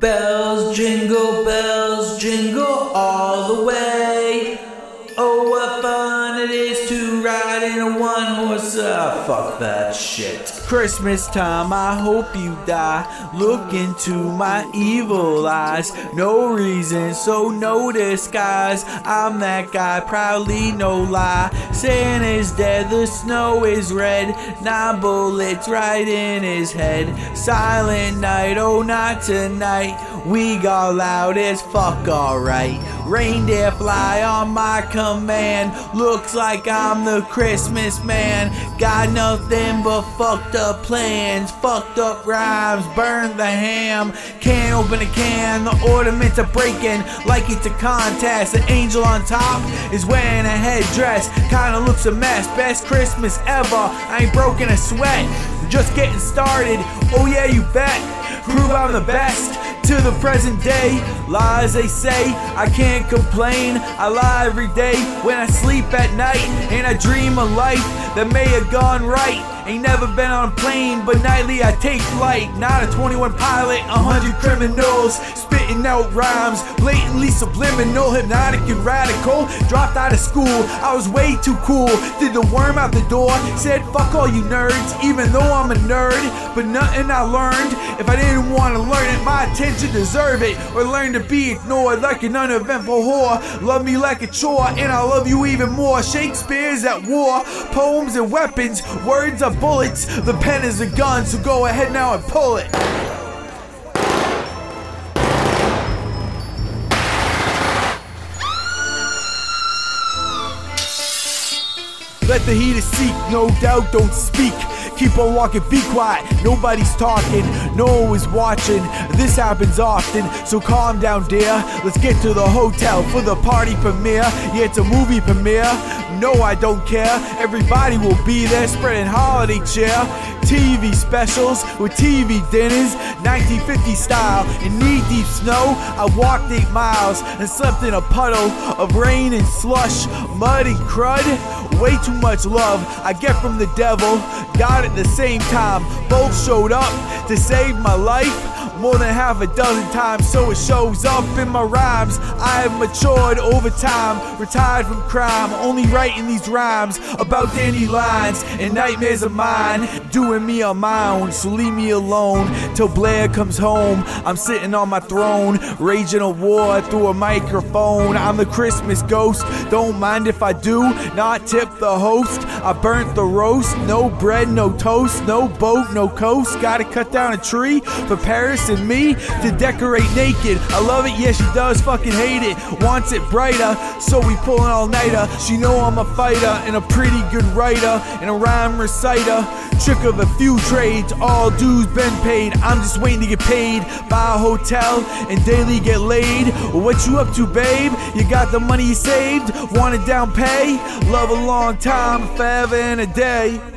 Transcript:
Bells, jingle bells, jingle all the way. Oh, what fun it is to ride in a one horse. Ah, fuck that shit. Christmas time, I hope you die. Look into my evil eyes. No reason, so no disguise. I'm that guy, proudly no lie. Santa's dead, the snow is red. Nine bullets right in his head. Silent night, oh, not tonight. We got loud as fuck, alright. Reindeer fly on my command. Looks like I'm the Christmas man. Got nothing but fucked up plans, fucked up rhymes, burn the ham. Can't open a can, the ornaments are breaking like it's a contest. The angel on top is wearing a headdress, kinda looks a mess. Best Christmas ever. I ain't broken a sweat, just getting started. Oh yeah, you bet. Prove I'm the best to the present day. Lies they say, I can't complain. I lie every day when I sleep at night, and I dream a life that may have gone right. Ain't never been on a plane, but nightly I take flight. Not a 21 pilot, a hundred criminals spitting out rhymes, blatantly subliminal, hypnotic and radical. Dropped out of school, I was way too cool. Did the worm out the door, said fuck all you nerds, even though I'm a nerd. But nothing I learned. If I didn't want to learn it, my attention deserve it, or learn to be ignored like an uneventful whore. Love me like a chore, and I love you even more. Shakespeare's at war, poems and weapons, words bullets. The pen is a gun, so go ahead now and pull it. Let the heater seek, no doubt, don't speak. Keep on walking, be quiet. Nobody's talking, no one is watching. This happens often, so calm down, dear. Let's get to the hotel for the party premiere. Yeah, it's a movie premiere. No, I don't care. Everybody will be there, spreading holiday cheer. TV specials with TV dinners, 1950 style. In knee deep snow, I walked eight miles and slept in a puddle of rain and slush, mud and crud. Way too much love I get from the devil. God at the same time, both showed up to save my life more than half a dozen times, so it shows up in my rhymes. I have matured over time, retired from crime, only writing these rhymes about dandelions and nightmares of mine, doing me on my own, so leave me alone till Blair comes home. I'm sitting on my throne, raging a war through a microphone. I'm the Christmas ghost, don't mind if I do, not tip the host. I burnt the roast, no bread, no toast, no boat, no coast. Gotta cut down a tree for Paris and me to decorate naked. I love it, yeah, she does fucking hate it. Wants it brighter, so we pull an all nighter. She know I'm a fighter and a pretty good writer and a rhyme reciter. Trick of a few trades, all dues been paid. I'm just waiting to get paid. Buy a hotel and daily get laid. What you up to, babe? You got the money you saved? Want it down pay? Love a long time, forever and a day.